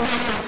Oh,